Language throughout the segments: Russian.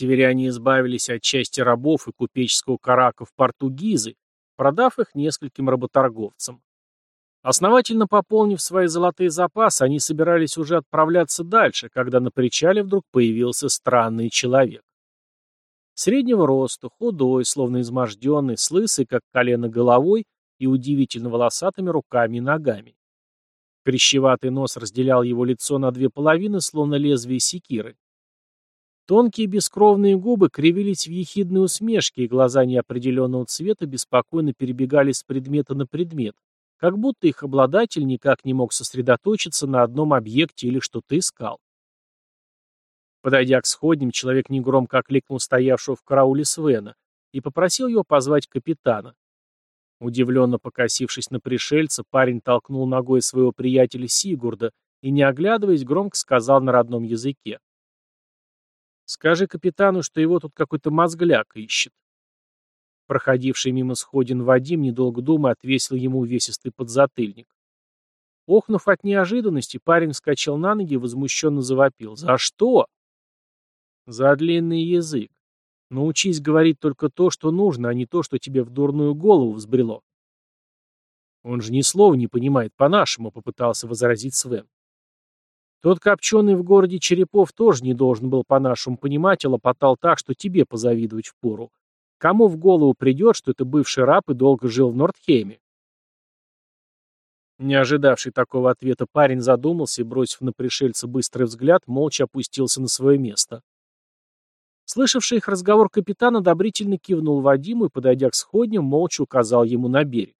Северяне избавились от части рабов и купеческого карака в порту Гизы, продав их нескольким работорговцам. Основательно пополнив свои золотые запасы, они собирались уже отправляться дальше, когда на причале вдруг появился странный человек. Среднего роста, худой, словно изможденный, с лысой, как колено головой, и удивительно волосатыми руками и ногами. Крещеватый нос разделял его лицо на две половины, словно лезвие секиры. Тонкие бескровные губы кривились в ехидной усмешке, и глаза неопределенного цвета беспокойно перебегали с предмета на предмет, как будто их обладатель никак не мог сосредоточиться на одном объекте или что-то искал. Подойдя к сходням, человек негромко окликнул стоявшего в карауле Свена и попросил его позвать капитана. Удивленно покосившись на пришельца, парень толкнул ногой своего приятеля Сигурда и, не оглядываясь, громко сказал на родном языке. «Скажи капитану, что его тут какой-то мозгляк ищет». Проходивший мимо сходин Вадим, недолго думая, отвесил ему увесистый подзатыльник. Охнув от неожиданности, парень вскочил на ноги и возмущенно завопил. «За что?» «За длинный язык. Научись говорить только то, что нужно, а не то, что тебе в дурную голову взбрело. Он же ни слова не понимает по-нашему, попытался возразить Свен. Тот копченый в городе Черепов тоже не должен был по-нашему понимать, лопотал так, что тебе позавидовать впору. Кому в голову придет, что это бывший раб и долго жил в Нордхейме? Не ожидавший такого ответа парень задумался и, бросив на пришельца быстрый взгляд, молча опустился на свое место. Слышавший их разговор капитан одобрительно кивнул Вадиму и, подойдя к сходням, молча указал ему на берег.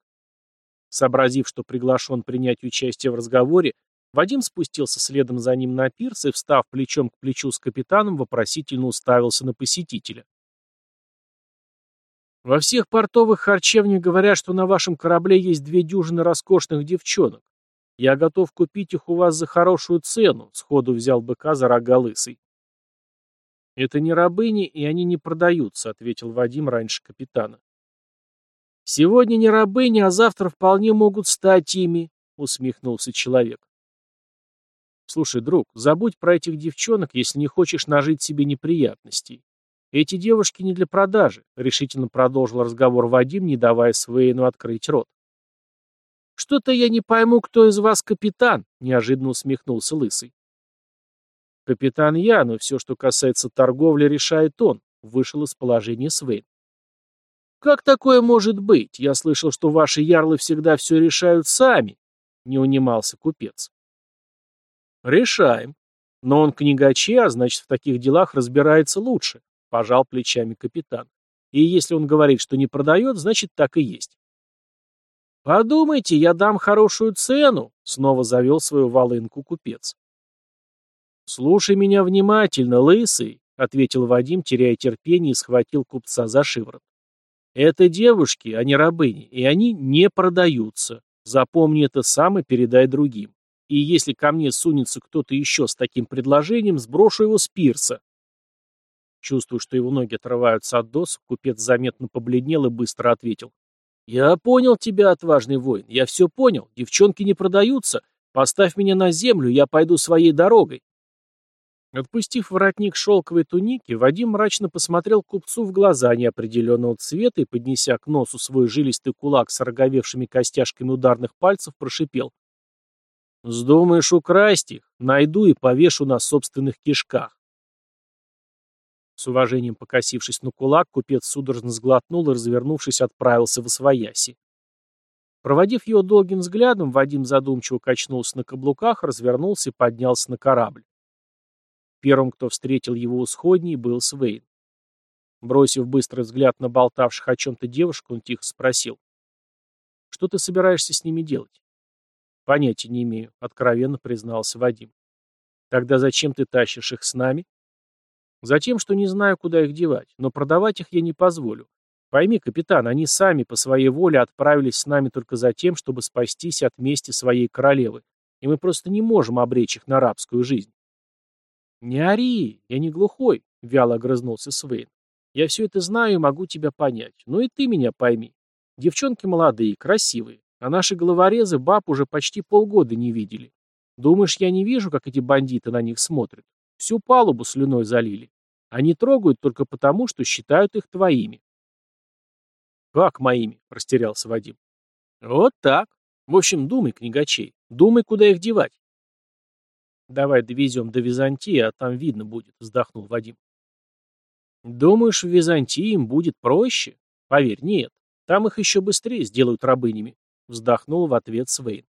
Сообразив, что приглашен принять участие в разговоре, Вадим спустился следом за ним на пирс и, встав плечом к плечу с капитаном, вопросительно уставился на посетителя. «Во всех портовых харчевнях говорят, что на вашем корабле есть две дюжины роскошных девчонок. Я готов купить их у вас за хорошую цену», — сходу взял быка за рога лысый. «Это не рабыни, и они не продаются», — ответил Вадим раньше капитана. «Сегодня не рабыни, а завтра вполне могут стать ими», — усмехнулся человек. «Слушай, друг, забудь про этих девчонок, если не хочешь нажить себе неприятностей. Эти девушки не для продажи», — решительно продолжил разговор Вадим, не давая Свейну открыть рот. «Что-то я не пойму, кто из вас капитан», — неожиданно усмехнулся Лысый. «Капитан я, но все, что касается торговли, решает он», — вышел из положения Свейн. «Как такое может быть? Я слышал, что ваши ярлы всегда все решают сами», — не унимался купец. «Решаем. Но он книгачей, а значит, в таких делах разбирается лучше», — пожал плечами капитан. «И если он говорит, что не продает, значит, так и есть». «Подумайте, я дам хорошую цену», — снова завел свою волынку купец. «Слушай меня внимательно, лысый», — ответил Вадим, теряя терпение и схватил купца за шиворот. «Это девушки, а не рабыни, и они не продаются. Запомни это сам и передай другим. И если ко мне сунется кто-то еще с таким предложением, сброшу его с пирса». Чувствуя, что его ноги отрываются от досок, купец заметно побледнел и быстро ответил. «Я понял тебя, отважный воин, я все понял. Девчонки не продаются. Поставь меня на землю, я пойду своей дорогой». Отпустив воротник шелковой туники, Вадим мрачно посмотрел купцу в глаза неопределенного цвета и, поднеся к носу свой жилистый кулак с роговевшими костяшками ударных пальцев, прошипел. «Вздумаешь украсть их? Найду и повешу на собственных кишках». С уважением покосившись на кулак, купец судорожно сглотнул и, развернувшись, отправился в освояси. Проводив его долгим взглядом, Вадим задумчиво качнулся на каблуках, развернулся и поднялся на корабль. Первым, кто встретил его у сходней, был Свейн. Бросив быстрый взгляд на болтавших о чем-то девушек, он тихо спросил. «Что ты собираешься с ними делать?» «Понятия не имею», — откровенно признался Вадим. «Тогда зачем ты тащишь их с нами?» «Затем, что не знаю, куда их девать, но продавать их я не позволю. Пойми, капитан, они сами по своей воле отправились с нами только за тем, чтобы спастись от мести своей королевы, и мы просто не можем обречь их на рабскую жизнь. «Не ори, я не глухой», — вяло огрызнулся Свейн. «Я все это знаю и могу тебя понять. Но и ты меня пойми. Девчонки молодые, красивые, а наши головорезы баб уже почти полгода не видели. Думаешь, я не вижу, как эти бандиты на них смотрят? Всю палубу слюной залили. Они трогают только потому, что считают их твоими. «Как моими?» – растерялся Вадим. «Вот так. В общем, думай, книгачей, думай, куда их девать». «Давай довезем до Византии, а там видно будет», – вздохнул Вадим. «Думаешь, в Византии им будет проще? Поверь, нет. Там их еще быстрее сделают рабынями», — вздохнул в ответ Свейн.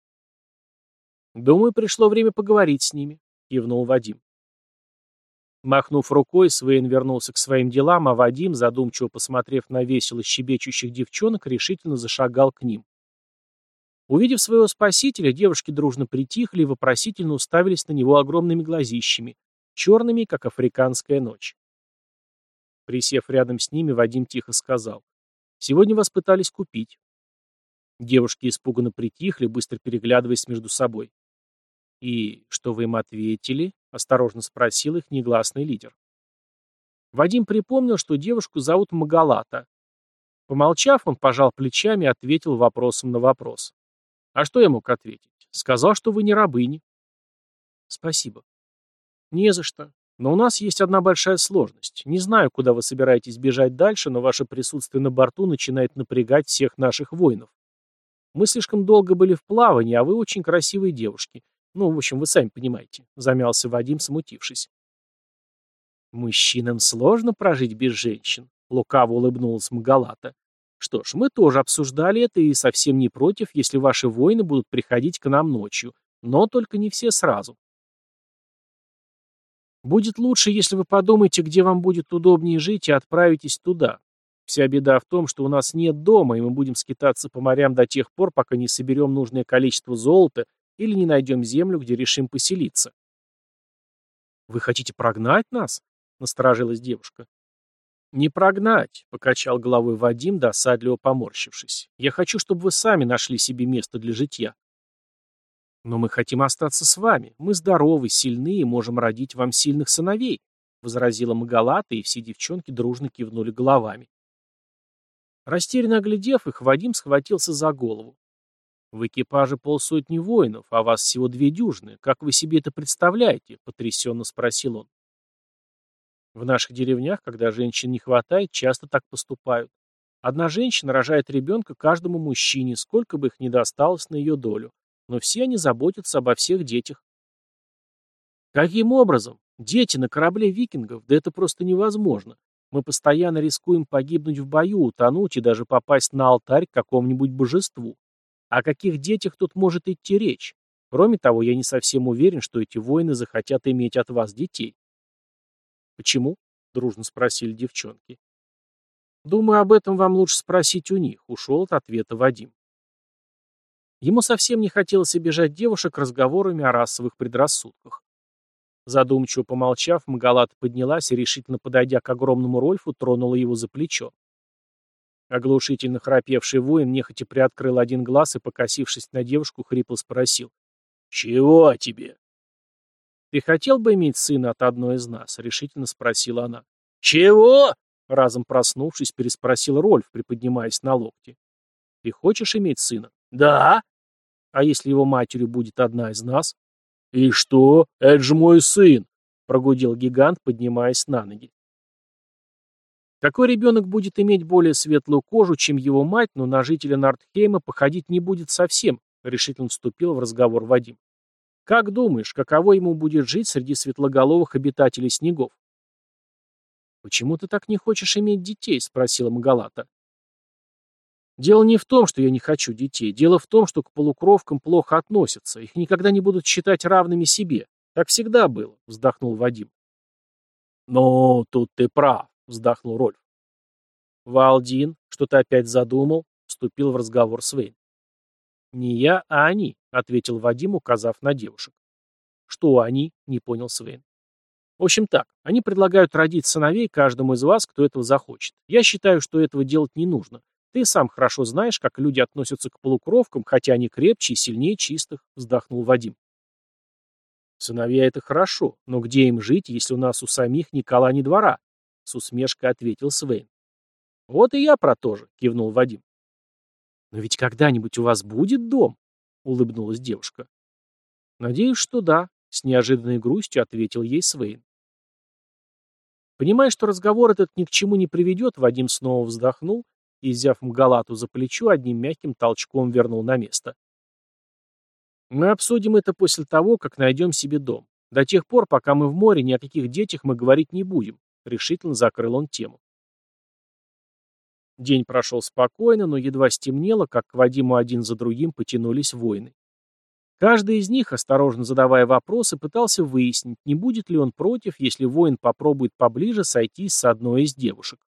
«Думаю, пришло время поговорить с ними», — кивнул Вадим. Махнув рукой, Свейн вернулся к своим делам, а Вадим, задумчиво посмотрев на весело щебечущих девчонок, решительно зашагал к ним. Увидев своего спасителя, девушки дружно притихли и вопросительно уставились на него огромными глазищами, черными, как африканская ночь. Присев рядом с ними, Вадим тихо сказал. Сегодня вас пытались купить. Девушки испуганно притихли, быстро переглядываясь между собой. «И что вы им ответили?» — осторожно спросил их негласный лидер. Вадим припомнил, что девушку зовут Магалата. Помолчав, он пожал плечами и ответил вопросом на вопрос. «А что я мог ответить? Сказал, что вы не рабыни». «Спасибо». «Не за что. Но у нас есть одна большая сложность. Не знаю, куда вы собираетесь бежать дальше, но ваше присутствие на борту начинает напрягать всех наших воинов. Мы слишком долго были в плавании, а вы очень красивые девушки. Ну, в общем, вы сами понимаете, замялся Вадим, смутившись. Мужчинам сложно прожить без женщин, лукаво улыбнулась Магалата. Что ж, мы тоже обсуждали это и совсем не против, если ваши воины будут приходить к нам ночью, но только не все сразу. Будет лучше, если вы подумаете, где вам будет удобнее жить, и отправитесь туда. Вся беда в том, что у нас нет дома, и мы будем скитаться по морям до тех пор, пока не соберем нужное количество золота или не найдем землю, где решим поселиться. «Вы хотите прогнать нас?» — насторожилась девушка. «Не прогнать», — покачал головой Вадим, досадливо поморщившись. «Я хочу, чтобы вы сами нашли себе место для житья. «Но мы хотим остаться с вами. Мы здоровы, сильны и можем родить вам сильных сыновей», — возразила Магалата, и все девчонки дружно кивнули головами. Растерянно оглядев их, Вадим схватился за голову. «В экипаже полсотни воинов, а вас всего две дюжины. Как вы себе это представляете?» — потрясенно спросил он. В наших деревнях, когда женщин не хватает, часто так поступают. Одна женщина рожает ребенка каждому мужчине, сколько бы их ни досталось на ее долю но все они заботятся обо всех детях. Каким образом? Дети на корабле викингов? Да это просто невозможно. Мы постоянно рискуем погибнуть в бою, утонуть и даже попасть на алтарь к какому-нибудь божеству. О каких детях тут может идти речь? Кроме того, я не совсем уверен, что эти воины захотят иметь от вас детей. Почему? Дружно спросили девчонки. Думаю, об этом вам лучше спросить у них, ушел от ответа Вадим. Ему совсем не хотелось обижать девушек разговорами о расовых предрассудках. Задумчиво помолчав, Магалата поднялась и, решительно подойдя к огромному Рольфу, тронула его за плечо. Оглушительно храпевший воин нехотя приоткрыл один глаз и, покосившись на девушку, хрипло спросил. «Чего тебе?» «Ты хотел бы иметь сына от одной из нас?» — решительно спросила она. «Чего?» — разом проснувшись, переспросил Рольф, приподнимаясь на локте. «Ты хочешь иметь сына?» «Да». «А если его матерью будет одна из нас?» «И что? Это же мой сын!» — прогудел гигант, поднимаясь на ноги. Какой ребенок будет иметь более светлую кожу, чем его мать, но на жителя Нортхейма походить не будет совсем, решительно вступил в разговор Вадим. Как думаешь, каково ему будет жить среди светлоголовых обитателей снегов? Почему ты так не хочешь иметь детей? спросила Магалата. Дело не в том, что я не хочу детей. Дело в том, что к полукровкам плохо относятся. Их никогда не будут считать равными себе. Так всегда было, вздохнул Вадим. «Ну, тут ты прав», — вздохнул Рольф. «Валдин, что ты опять задумал?» — вступил в разговор Свейн. «Не я, а они», — ответил Вадим, указав на девушек. «Что они?» — не понял Свейн. «В общем так, они предлагают родить сыновей каждому из вас, кто этого захочет. Я считаю, что этого делать не нужно. Ты сам хорошо знаешь, как люди относятся к полукровкам, хотя они крепче и сильнее чистых, вздохнул Вадим. Сыновья это хорошо, но где им жить, если у нас у самих ни кола, ни двора? С усмешкой ответил Свейн. Вот и я про то же, кивнул Вадим. Но ведь когда-нибудь у вас будет дом? Улыбнулась девушка. Надеюсь, что да, с неожиданной грустью ответил ей Свейн. Понимая, что разговор этот ни к чему не приведет, Вадим снова вздохнул и, взяв Мгалату за плечо, одним мягким толчком вернул на место. «Мы обсудим это после того, как найдем себе дом. До тех пор, пока мы в море, ни о каких детях мы говорить не будем», — решительно закрыл он тему. День прошел спокойно, но едва стемнело, как к Вадиму один за другим потянулись воины. Каждый из них, осторожно задавая вопросы, пытался выяснить, не будет ли он против, если воин попробует поближе сойтись с одной из девушек.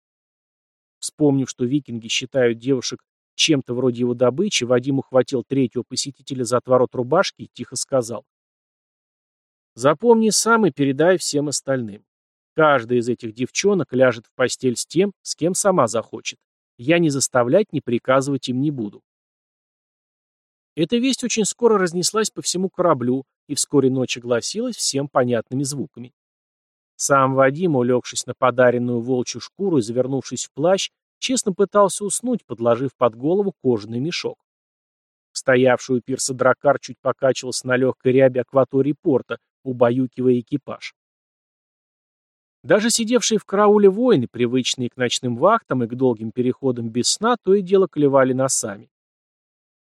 Вспомнив, что викинги считают девушек чем-то вроде его добычи, Вадим ухватил третьего посетителя за отворот рубашки и тихо сказал. «Запомни сам и передай всем остальным. Каждая из этих девчонок ляжет в постель с тем, с кем сама захочет. Я не заставлять, не приказывать им не буду. Эта весть очень скоро разнеслась по всему кораблю и вскоре ночь огласилась всем понятными звуками. Сам Вадим, улегшись на подаренную волчью шкуру и завернувшись в плащ, честно пытался уснуть, подложив под голову кожаный мешок. Стоявший пирса дракар чуть покачивался на легкой рябе акватории порта, убаюкивая экипаж. Даже сидевшие в карауле воины, привычные к ночным вахтам и к долгим переходам без сна, то и дело клевали носами.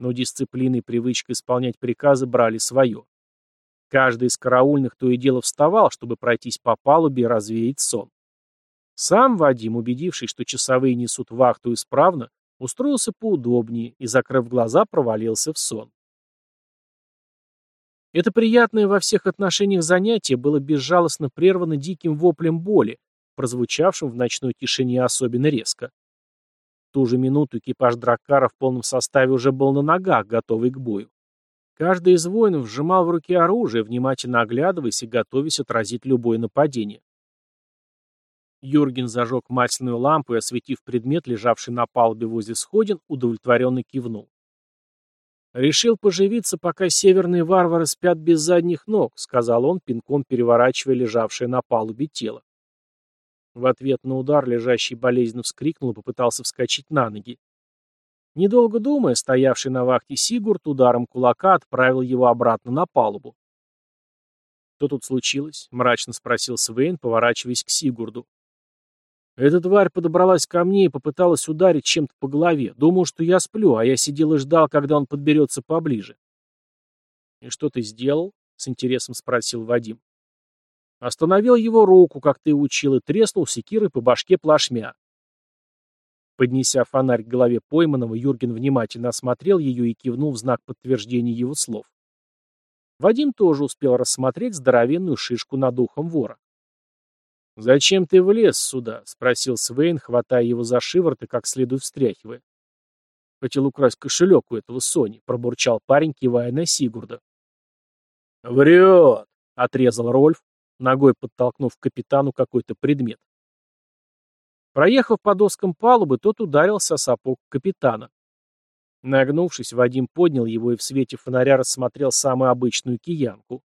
Но дисциплина и привычка исполнять приказы брали свое. Каждый из караульных то и дело вставал, чтобы пройтись по палубе и развеять сон. Сам Вадим, убедившись, что часовые несут вахту исправно, устроился поудобнее и, закрыв глаза, провалился в сон. Это приятное во всех отношениях занятие было безжалостно прервано диким воплем боли, прозвучавшим в ночной тишине особенно резко. В ту же минуту экипаж Драккара в полном составе уже был на ногах, готовый к бою. Каждый из воинов сжимал в руке оружие, внимательно оглядываясь и готовясь отразить любое нападение. Юрген зажег масляную лампу и, осветив предмет, лежавший на палубе возле сходин, удовлетворенно кивнул. «Решил поживиться, пока северные варвары спят без задних ног», — сказал он, пинком переворачивая лежавшее на палубе тело. В ответ на удар лежащий болезненно вскрикнул и попытался вскочить на ноги. Недолго думая, стоявший на вахте Сигурд ударом кулака отправил его обратно на палубу. «Что тут случилось?» — мрачно спросил Свейн, поворачиваясь к Сигурду. Эта тварь подобралась ко мне и попыталась ударить чем-то по голове. Думал, что я сплю, а я сидел и ждал, когда он подберется поближе. «И что ты сделал?» — с интересом спросил Вадим. Остановил его руку, как ты учил, и треснул секирой по башке плашмя. Поднеся фонарь к голове пойманного, Юрген внимательно осмотрел ее и кивнул в знак подтверждения его слов. Вадим тоже успел рассмотреть здоровенную шишку над ухом вора. «Зачем ты влез сюда?» — спросил Свейн, хватая его за шиворот и как следует встряхивая. «Хотел украсть кошелек у этого Сони», — пробурчал парень, кивая на Сигурда. «Врет!» — отрезал Рольф, ногой подтолкнув капитану какой-то предмет. Проехав по доскам палубы, тот ударился о сапог капитана. Нагнувшись, Вадим поднял его и в свете фонаря рассмотрел самую обычную киянку.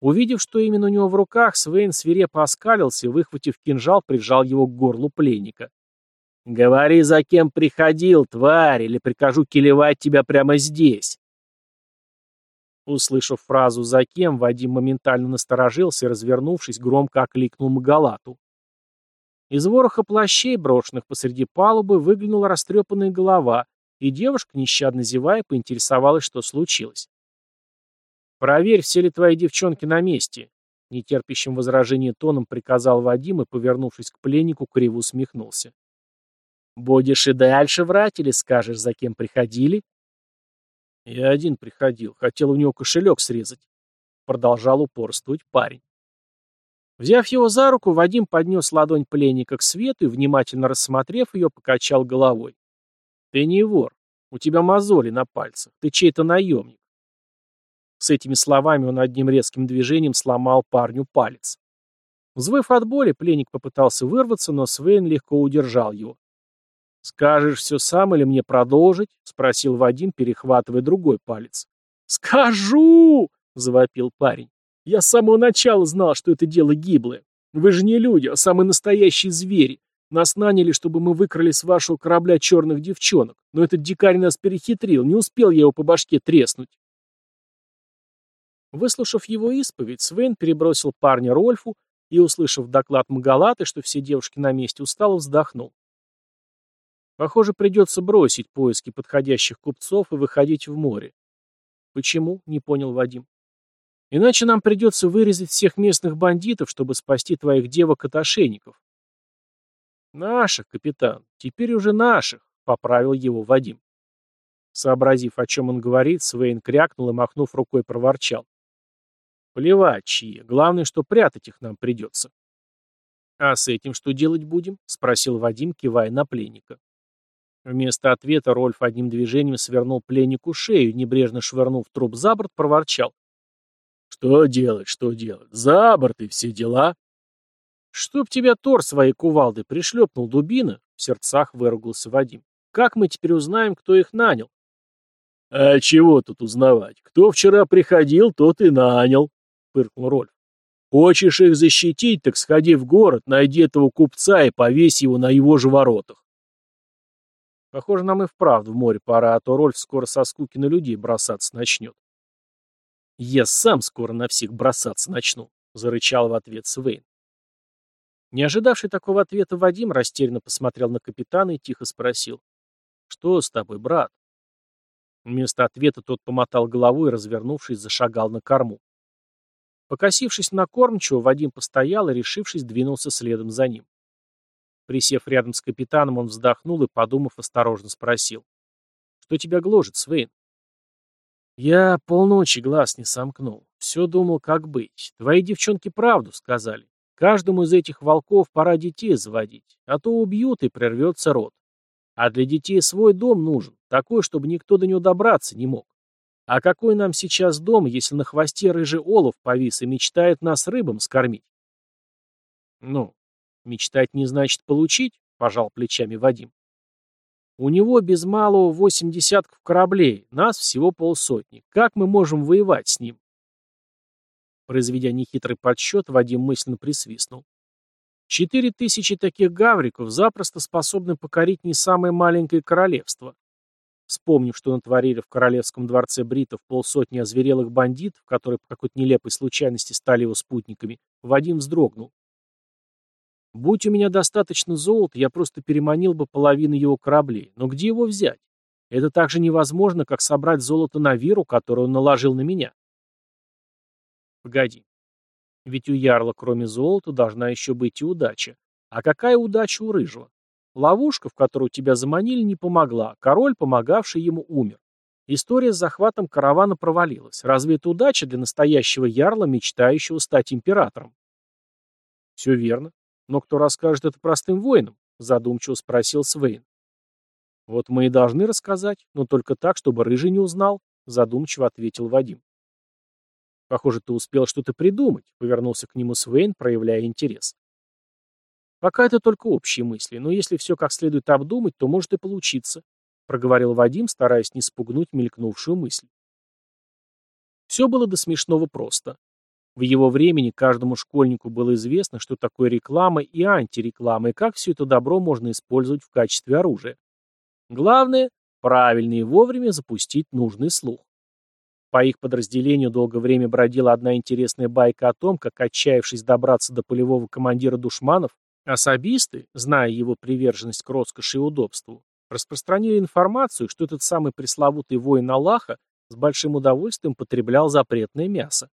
Увидев, что именно у него в руках, Свейн свирепо оскалился и, выхватив кинжал, прижал его к горлу пленника. «Говори, за кем приходил, тварь, или прикажу килевать тебя прямо здесь!» Услышав фразу «за кем», Вадим моментально насторожился и, развернувшись, громко окликнул Магалату. Из вороха плащей, брошенных посреди палубы, выглянула растрепанная голова, и девушка, нещадно зевая, поинтересовалась, что случилось. «Проверь, все ли твои девчонки на месте», — нетерпящим возражения тоном приказал Вадим и, повернувшись к пленнику, криво усмехнулся. «Будешь и дальше врать или скажешь, за кем приходили?» «Я один приходил, хотел у него кошелек срезать», — продолжал упорствовать парень. Взяв его за руку, Вадим поднес ладонь пленника к свету и, внимательно рассмотрев ее, покачал головой. «Ты не вор. У тебя мозоли на пальцах. Ты чей-то наемник. С этими словами он одним резким движением сломал парню палец. Взвыв от боли, пленник попытался вырваться, но Свейн легко удержал его. «Скажешь все сам или мне продолжить?» — спросил Вадим, перехватывая другой палец. «Скажу!» — завопил парень. «Я с самого начала знал, что это дело гиблое. Вы же не люди, а самые настоящие звери. Нас наняли, чтобы мы выкрали с вашего корабля черных девчонок. Но этот дикарь нас перехитрил, не успел я его по башке треснуть. Выслушав его исповедь, Свен перебросил парня Рольфу, и, услышав доклад Магалаты, что все девушки на месте, устало вздохнул. Похоже, придется бросить поиски подходящих купцов и выходить в море. Почему? Не понял Вадим. Иначе нам придется вырезать всех местных бандитов, чтобы спасти твоих девок от ошейников. Наших, капитан, теперь уже наших, поправил его Вадим. Сообразив, о чем он говорит, Свейн крякнул и, махнув рукой, проворчал. Плевать, чьи. Главное, что прятать их нам придется. А с этим что делать будем? Спросил Вадим, кивая на пленника. Вместо ответа Рольф одним движением свернул пленнику шею, небрежно швырнув труп за борт, проворчал. «Что делать, что делать? За борт и все дела!» «Чтоб тебя Тор своей кувалдой пришлепнул дубина!» — в сердцах выругался Вадим. «Как мы теперь узнаем, кто их нанял?» «А чего тут узнавать? Кто вчера приходил, тот и нанял», — фыркнул Рольф. «Хочешь их защитить, так сходи в город, найди этого купца и повесь его на его же воротах». Похоже, нам и вправду в море пора, а то Рольф скоро со скуки на людей бросаться начнет. «Я сам скоро на всех бросаться начну», — зарычал в ответ Свейн. Не ожидавший такого ответа Вадим растерянно посмотрел на капитана и тихо спросил. «Что с тобой, брат?» Вместо ответа тот помотал головой и, развернувшись, зашагал на корму. Покосившись на кормчего, Вадим постоял и, решившись, двинулся следом за ним. Присев рядом с капитаном, он вздохнул и, подумав, осторожно спросил. «Что тебя гложет, Свейн?» «Я полночи глаз не сомкнул. Все думал, как быть. Твои девчонки правду сказали. Каждому из этих волков пора детей заводить, а то убьют и прервется род. А для детей свой дом нужен, такой, чтобы никто до него добраться не мог. А какой нам сейчас дом, если на хвосте рыжий олов повис и мечтает нас рыбам скормить? Ну, мечтать не значит получить, пожал плечами Вадим. У него без малого восемь десятков кораблей, нас всего полсотни. Как мы можем воевать с ним? Произведя нехитрый подсчет, Вадим мысленно присвистнул. Четыре тысячи таких гавриков запросто способны покорить не самое маленькое королевство. Вспомнив, что натворили в королевском дворце бритов полсотни озверелых бандитов, которые по какой-то нелепой случайности стали его спутниками, Вадим вздрогнул. Будь у меня достаточно золота, я просто переманил бы половину его кораблей. Но где его взять? Это так же невозможно, как собрать золото на виру, которую он наложил на меня. Погоди. Ведь у Ярла, кроме золота, должна еще быть и удача. А какая удача у Рыжего? Ловушка, в которую тебя заманили, не помогла. Король, помогавший ему, умер. История с захватом каравана провалилась. Разве это удача для настоящего Ярла, мечтающего стать императором? Все верно. Но кто расскажет это простым воинам? Задумчиво спросил Свейн. Вот мы и должны рассказать, но только так, чтобы Рыжий не узнал, задумчиво ответил Вадим. Похоже, ты успел что-то придумать, повернулся к нему Свейн, проявляя интерес. Пока это только общие мысли, но если все как следует обдумать, то может и получиться, проговорил Вадим, стараясь не спугнуть мелькнувшую мысль. Все было до смешного просто. В его времени каждому школьнику было известно, что такое реклама и антиреклама, и как все это добро можно использовать в качестве оружия. Главное – правильно и вовремя запустить нужный слух. По их подразделению долгое время бродила одна интересная байка о том, как, отчаявшись добраться до полевого командира душманов, особисты, зная его приверженность к роскоши и удобству, распространили информацию, что этот самый пресловутый воин Аллаха с большим удовольствием потреблял запретное мясо.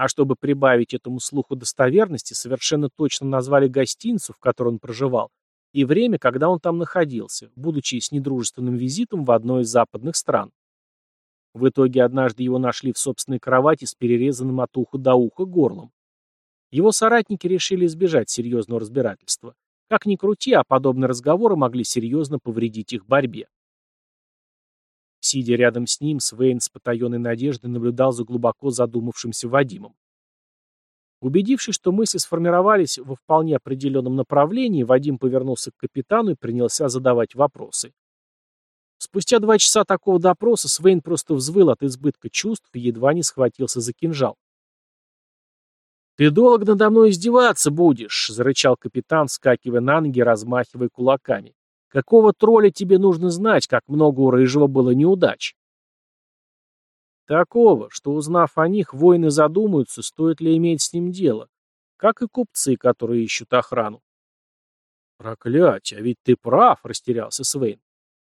А чтобы прибавить этому слуху достоверности, совершенно точно назвали гостиницу, в которой он проживал, и время, когда он там находился, будучи с недружественным визитом в одной из западных стран. В итоге однажды его нашли в собственной кровати с перерезанным от уха до уха горлом. Его соратники решили избежать серьезного разбирательства. Как ни крути, а подобные разговоры могли серьезно повредить их борьбе. Сидя рядом с ним, Свейн с потаенной надеждой наблюдал за глубоко задумавшимся Вадимом. Убедившись, что мысли сформировались во вполне определенном направлении, Вадим повернулся к капитану и принялся задавать вопросы. Спустя два часа такого допроса Свейн просто взвыл от избытка чувств и едва не схватился за кинжал. «Ты долго надо мной издеваться будешь», — зарычал капитан, скакивая на ноги, размахивая кулаками. «Какого тролля тебе нужно знать, как много у Рыжего было неудач?» «Такого, что, узнав о них, воины задумаются, стоит ли иметь с ним дело. как и купцы, которые ищут охрану. «Проклятие, а ведь ты прав», — растерялся Свейн.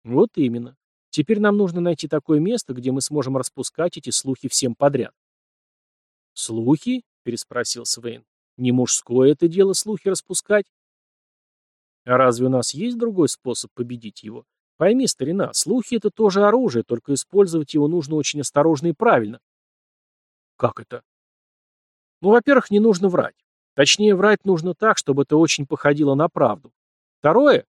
«Вот именно. Теперь нам нужно найти такое место, где мы сможем распускать эти слухи всем подряд». «Слухи?» — переспросил Свейн. «Не мужское это дело слухи распускать?» «А разве у нас есть другой способ победить его? Пойми, старина, слухи — это тоже оружие, только использовать его нужно очень осторожно и правильно». «Как это?» «Ну, во-первых, не нужно врать. Точнее, врать нужно так, чтобы это очень походило на правду. Второе,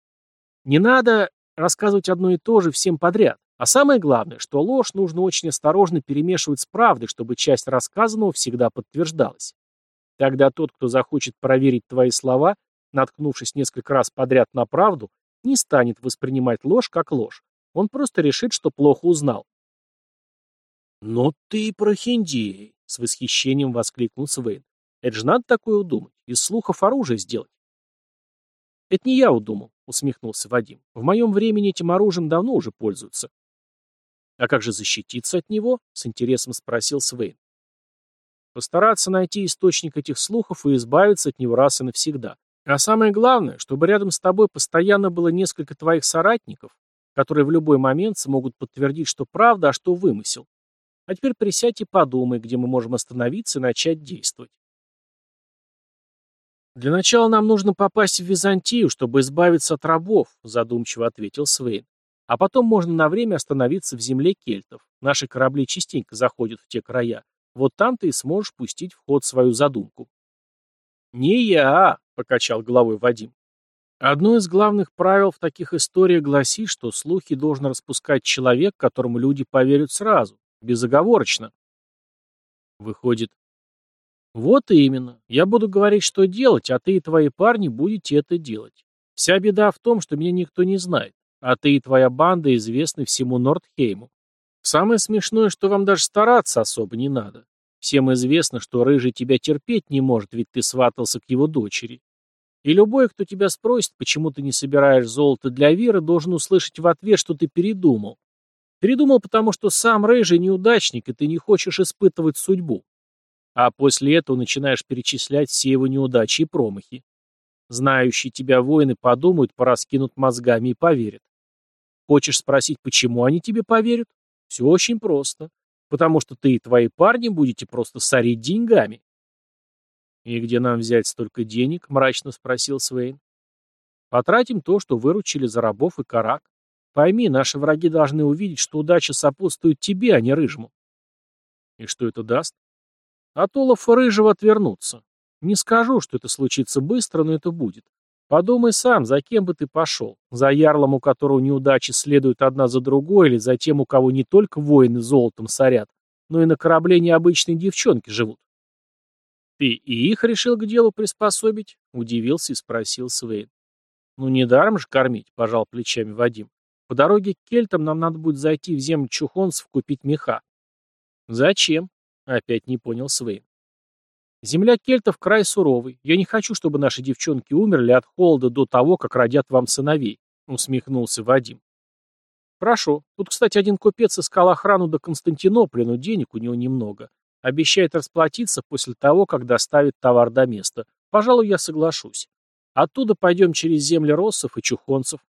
не надо рассказывать одно и то же всем подряд. А самое главное, что ложь нужно очень осторожно перемешивать с правдой, чтобы часть рассказанного всегда подтверждалась. Тогда тот, кто захочет проверить твои слова, наткнувшись несколько раз подряд на правду, не станет воспринимать ложь как ложь. Он просто решит, что плохо узнал. «Но ты прохиндей!» — с восхищением воскликнул Свейн. Это же надо такое удумать. Из слухов оружие сделать. Это не я удумал, усмехнулся Вадим. В моем времени этим оружием давно уже пользуются. А как же защититься от него? С интересом спросил Свейн. Постараться найти источник этих слухов и избавиться от него раз и навсегда. А самое главное, чтобы рядом с тобой постоянно было несколько твоих соратников, которые в любой момент смогут подтвердить, что правда, а что вымысел. А теперь присядь и подумай, где мы можем остановиться и начать действовать. «Для начала нам нужно попасть в Византию, чтобы избавиться от рабов», задумчиво ответил Свейн. «А потом можно на время остановиться в земле кельтов. Наши корабли частенько заходят в те края. Вот там ты и сможешь пустить в ход свою задумку». «Не я», — покачал головой Вадим. «Одно из главных правил в таких историях гласит, что слухи должен распускать человек, которому люди поверят сразу, безоговорочно». Выходит, вот именно. Я буду говорить, что делать, а ты и твои парни будете это делать. Вся беда в том, что меня никто не знает, а ты и твоя банда известны всему Нордхейму. Самое смешное, что вам даже стараться особо не надо. Всем известно, что Рыжий тебя терпеть не может, ведь ты сватался к его дочери. И любой, кто тебя спросит, почему ты не собираешь золото для Веры, должен услышать в ответ, что ты передумал. Передумал, потому что сам Рыжий неудачник, и ты не хочешь испытывать судьбу. А после этого начинаешь перечислять все его неудачи и промахи. Знающие тебя воины подумают, пораскинут мозгами и поверят. Хочешь спросить, почему они тебе поверят? Все очень просто. Потому что ты и твои парни будете просто сорить деньгами. «И где нам взять столько денег?» — мрачно спросил Свейн. «Потратим то, что выручили за рабов и карак. Пойми, наши враги должны увидеть, что удача сопутствует тебе, а не рыжему». «И что это даст?» От Олафа Рыжего отвернуться. Не скажу, что это случится быстро, но это будет. Подумай сам, за кем бы ты пошел? За ярлом, у которого неудачи следуют одна за другой, или за тем, у кого не только воины золотом сорят, но и на корабле необычные девчонки живут? Ты и их решил к делу приспособить? Удивился и спросил Свейн. Ну, недаром же кормить, пожал плечами Вадим. По дороге к кельтам нам надо будет зайти в землю чухонцев купить меха. Зачем? Опять не понял Свейн. Земля кельтов край суровый. Я не хочу, чтобы наши девчонки умерли от холода до того, как родят вам сыновей, усмехнулся Вадим. Хорошо. Тут, кстати, один купец искал охрану до Константинополя, но денег у него немного. Обещает расплатиться после того, как доставит товар до места. Пожалуй, я соглашусь. Оттуда пойдем через земли россов и чухонцев.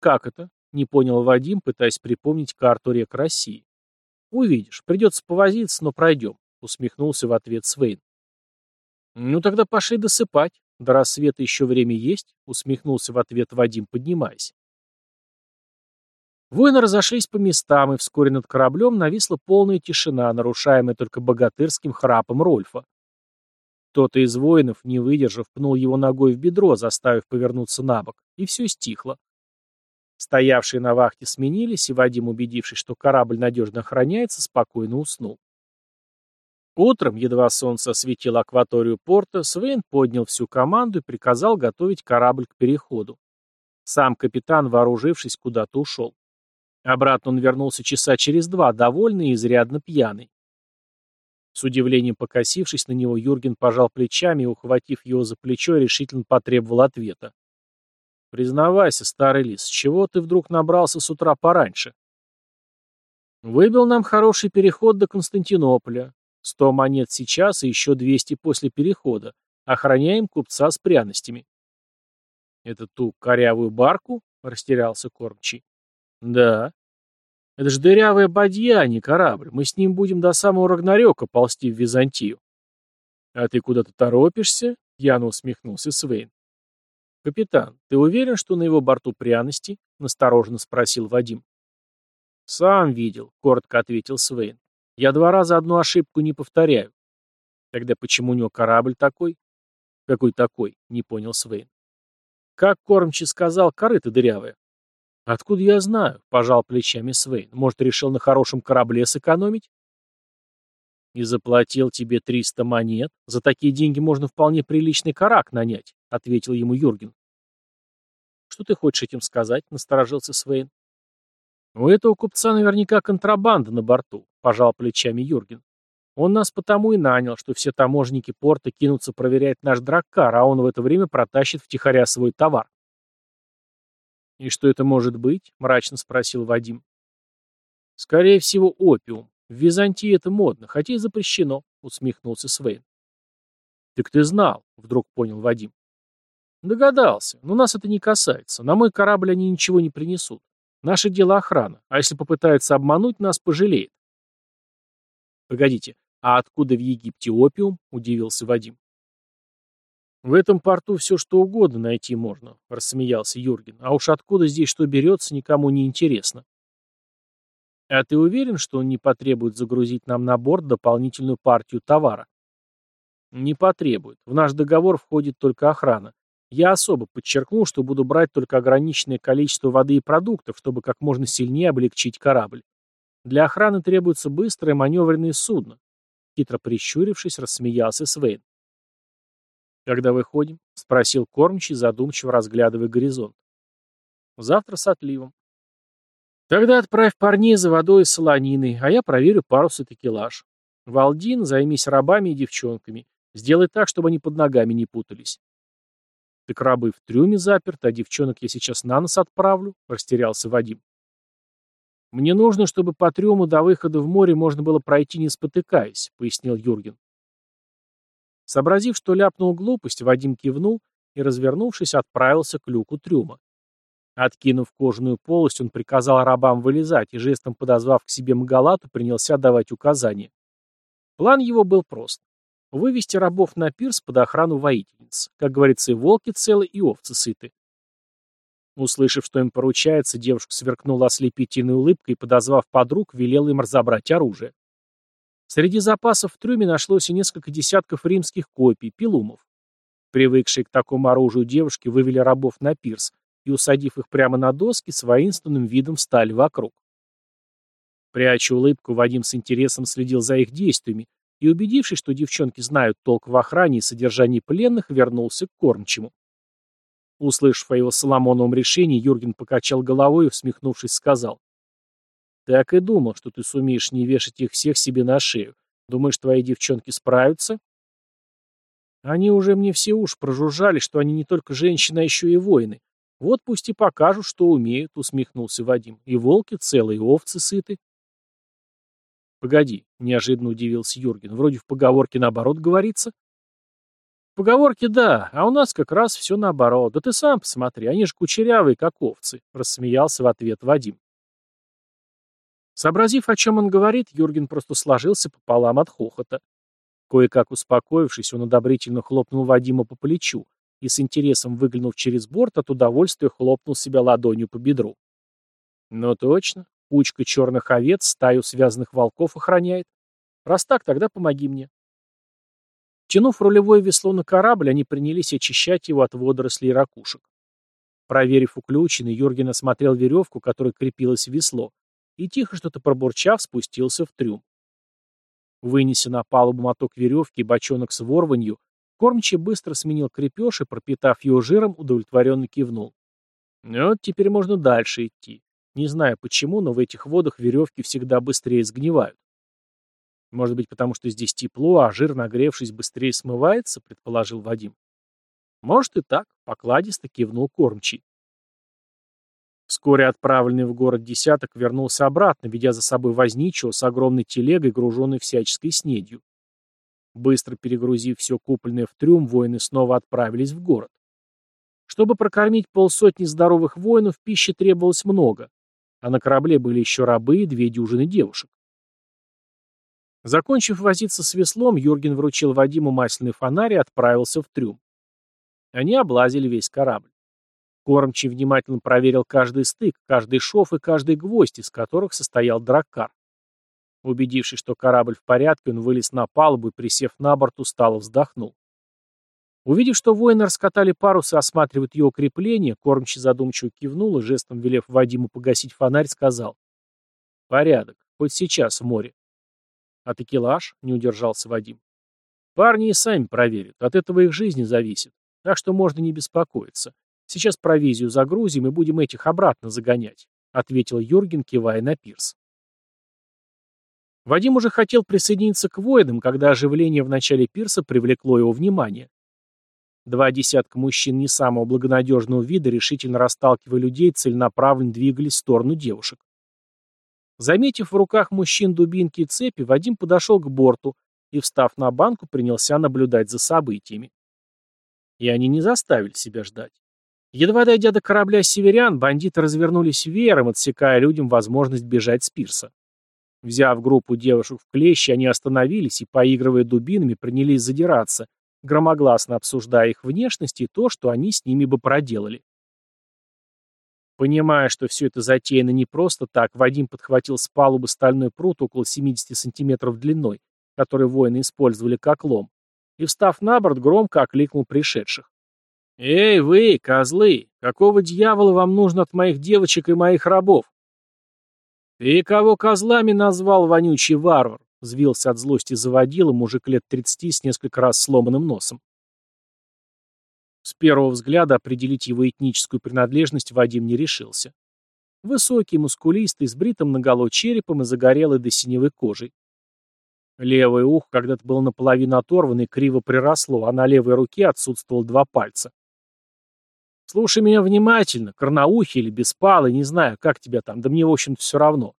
Как это? Не понял Вадим, пытаясь припомнить карту рек России. Увидишь. Придется повозиться, но пройдем, усмехнулся в ответ Свейн. Ну тогда пошли досыпать. До рассвета еще время есть, усмехнулся в ответ Вадим, поднимаясь. Воины разошлись по местам, и вскоре над кораблем нависла полная тишина, нарушаемая только богатырским храпом Рольфа. Кто-то из воинов, не выдержав, пнул его ногой в бедро, заставив повернуться на бок, и все стихло. Стоявшие на вахте сменились, и Вадим, убедившись, что корабль надежно охраняется, спокойно уснул. Утром, едва солнце осветило акваторию порта, Свейн поднял всю команду и приказал готовить корабль к переходу. Сам капитан, вооружившись, куда-то ушел. Обратно он вернулся часа через два, довольный и изрядно пьяный. С удивлением покосившись на него, Юрген пожал плечами и, ухватив его за плечо, решительно потребовал ответа. Признавайся, старый лис, чего ты вдруг набрался с утра пораньше? Выбил нам хороший переход до Константинополя. Сто монет сейчас и еще двести после перехода. Охраняем купца с пряностями. Это ту корявую барку? Растерялся кормчий. Да. Это ж дырявая бадья, а не корабль. Мы с ним будем до самого Рагнарёка ползти в Византию. А ты куда-то торопишься? Яно усмехнулся Свейн. «Капитан, ты уверен, что на его борту пряности?» — настороженно спросил Вадим. «Сам видел», — коротко ответил Свейн. «Я два раза одну ошибку не повторяю». «Тогда почему у него корабль такой?» «Какой такой?» — не понял Свейн. «Как кормчий сказал, корыто дырявое». «Откуда я знаю?» — пожал плечами Свейн. «Может, решил на хорошем корабле сэкономить?» «И заплатил тебе триста монет? За такие деньги можно вполне приличный карак нанять», — ответил ему Юрген. «Что ты хочешь этим сказать?» — насторожился Свейн. «У этого купца наверняка контрабанда на борту», — пожал плечами Юрген. «Он нас потому и нанял, что все таможенники порта кинутся проверять наш драккар, а он в это время протащит втихаря свой товар». «И что это может быть?» — мрачно спросил Вадим. «Скорее всего, опиум. В Византии это модно, хотя и запрещено, усмехнулся Свейн. Так ты знал, вдруг понял Вадим. Догадался, но нас это не касается. На мой корабль они ничего не принесут. Наше дело охрана, а если попытаются обмануть, нас пожалеет. Погодите, а откуда в Египте опиум? Удивился Вадим. В этом порту все что угодно найти можно, рассмеялся Юрген. А уж откуда здесь что берется, никому не интересно. А ты уверен, что он не потребует загрузить нам на борт дополнительную партию товара? Не потребует. В наш договор входит только охрана. Я особо подчеркнул, что буду брать только ограниченное количество воды и продуктов, чтобы как можно сильнее облегчить корабль. Для охраны требуется быстрое маневренное судно. Хитро прищурившись, рассмеялся Свейн. «Когда выходим?» — спросил кормчий, задумчиво разглядывая горизонт. «Завтра с отливом. Тогда отправь парней за водой и солониной, а я проверю парус и такелаж. Валдин, займись рабами и девчонками. Сделай так, чтобы они под ногами не путались. Так рабы в трюме заперты, а девчонок я сейчас на нос отправлю, растерялся Вадим. Мне нужно, чтобы по трюму до выхода в море можно было пройти не спотыкаясь, пояснил Юрген. Сообразив, что ляпнул глупость, Вадим кивнул и, развернувшись, отправился к люку трюма. Откинув кожаную полость, он приказал рабам вылезать и, жестом подозвав к себе Магалату, принялся давать указания. План его был прост. Вывести рабов на пирс под охрану воительниц. Как говорится, и волки целы, и овцы сыты. Услышав, что им поручается, девушка сверкнула ослепительной улыбкой и, подозвав подруг, велела им разобрать оружие. Среди запасов в трюме нашлось и несколько десятков римских копий, пилумов. Привыкшие к такому оружию девушки вывели рабов на пирс, и, усадив их прямо на доски, с воинственным видом встали вокруг. Пряча улыбку, Вадим с интересом следил за их действиями и, убедившись, что девчонки знают толк в охране и содержании пленных, вернулся к кормчему. Услышав о его Соломоновом решении, Юрген покачал головой и, усмехнувшись, сказал. «Так и думал, что ты сумеешь не вешать их всех себе на шею. Думаешь, твои девчонки справятся?» «Они уже мне все уж прожужжали, что они не только женщины, а еще и воины. Вот пусть и покажут, что умеют, усмехнулся Вадим. И волки целые, и овцы сыты. Погоди, неожиданно удивился Юрген. Вроде в поговорке наоборот говорится. Поговорке да, а у нас как раз все наоборот. Да ты сам посмотри, они же кучерявые, как овцы, рассмеялся в ответ Вадим. Сообразив, о чем он говорит, Юрген просто сложился пополам от хохота. Кое-как успокоившись, он одобрительно хлопнул Вадима по плечу, и с интересом выглянув через борт, от удовольствия хлопнул себя ладонью по бедру. Ну точно, кучка черных овец стаю связанных волков охраняет. Раз так, тогда помоги мне. Тянув рулевое весло на корабль, они принялись очищать его от водорослей и ракушек. Проверив уключенный, Юрген осмотрел веревку, которая крепилась в весло, и, тихо что-то пробурчав, спустился в трюм. Вынеся на палубу моток веревки и бочонок с ворванью, Кормчий быстро сменил крепеж и, пропитав его жиром, удовлетворенно кивнул. «Ну, вот теперь можно дальше идти. Не знаю почему, но в этих водах веревки всегда быстрее сгнивают. Может быть, потому что здесь тепло, а жир, нагревшись, быстрее смывается, предположил Вадим. Может и так, покладисто кивнул кормчий. Вскоре отправленный в город десяток вернулся обратно, ведя за собой возничего с огромной телегой, груженной всяческой снедью. Быстро перегрузив все купленное в трюм, воины снова отправились в город. Чтобы прокормить полсотни здоровых воинов, пищи требовалось много, а на корабле были еще рабы и две дюжины девушек. Закончив возиться с веслом, Юрген вручил Вадиму масляный фонарь и отправился в трюм. Они облазили весь корабль. Кормчий внимательно проверил каждый стык, каждый шов и каждый гвоздь, из которых состоял драккар. Убедившись, что корабль в порядке, он вылез на палубу и, присев на борт, устало вздохнул. Увидев, что воины раскатали парус и осматривают ее укрепление, кормчий задумчиво кивнул и, жестом велев Вадиму погасить фонарь, сказал. «Порядок. Хоть сейчас в море». «А такелаж?» — не удержался Вадим. «Парни и сами проверят. От этого их жизни зависит. Так что можно не беспокоиться. Сейчас провизию загрузим и будем этих обратно загонять», — ответил Юрген, кивая на пирс. Вадим уже хотел присоединиться к воинам, когда оживление в начале пирса привлекло его внимание. Два десятка мужчин не самого благонадежного вида, решительно расталкивая людей, целенаправленно двигались в сторону девушек. Заметив в руках мужчин дубинки и цепи, Вадим подошел к борту и, встав на банку, принялся наблюдать за событиями. И они не заставили себя ждать. Едва дойдя до корабля северян, бандиты развернулись веером, отсекая людям возможность бежать с пирса. Взяв группу девушек в клещи, они остановились и, поигрывая дубинами, принялись задираться, громогласно обсуждая их внешность и то, что они с ними бы проделали. Понимая, что все это затеяно не просто так, Вадим подхватил с палубы стальной пруд около 70 сантиметров длиной, который воины использовали как лом, и, встав на борт, громко окликнул пришедших. «Эй, вы, козлы! Какого дьявола вам нужно от моих девочек и моих рабов?» «Ты кого козлами назвал, вонючий варвар?» — взвился от злости заводила мужик лет тридцати с несколько раз сломанным носом. С первого взгляда определить его этническую принадлежность Вадим не решился. Высокий, мускулистый, с бритым наголо черепом и загорелой до синевой кожей. Левое ухо когда-то было наполовину оторвано и криво приросло, а на левой руке отсутствовало два пальца. Слушай меня внимательно, корноухий или беспалый, не знаю, как тебя там, да мне, в общем-то, все равно.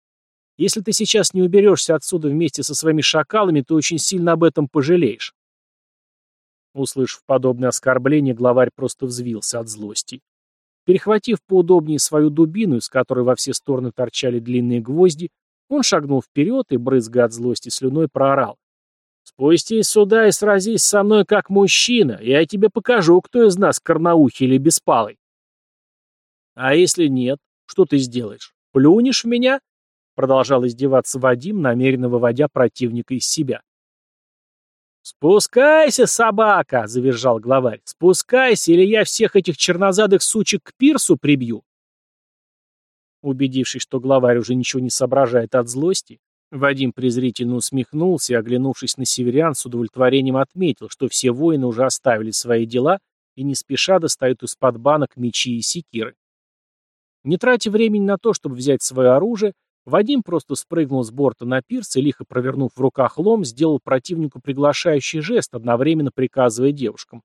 Если ты сейчас не уберешься отсюда вместе со своими шакалами, то очень сильно об этом пожалеешь. Услышав подобное оскорбление, главарь просто взвился от злости. Перехватив поудобнее свою дубину, из которой во все стороны торчали длинные гвозди, он шагнул вперед и, брызгая от злости слюной, проорал. Спустись сюда и сразись со мной как мужчина, я тебе покажу, кто из нас корноухий или беспалый. А если нет, что ты сделаешь? Плюнешь в меня? Продолжал издеваться Вадим, намеренно выводя противника из себя. «Спускайся, собака!» — завизжал главарь. «Спускайся, или я всех этих чернозадых сучек к пирсу прибью!» Убедившись, что главарь уже ничего не соображает от злости, Вадим презрительно усмехнулся и, оглянувшись на северян, с удовлетворением отметил, что все воины уже оставили свои дела и не спеша достают из-под банок мечи и секиры. Не тратя времени на то, чтобы взять свое оружие, Вадим просто спрыгнул с борта на пирс и, лихо провернув в руках лом, сделал противнику приглашающий жест, одновременно приказывая девушкам.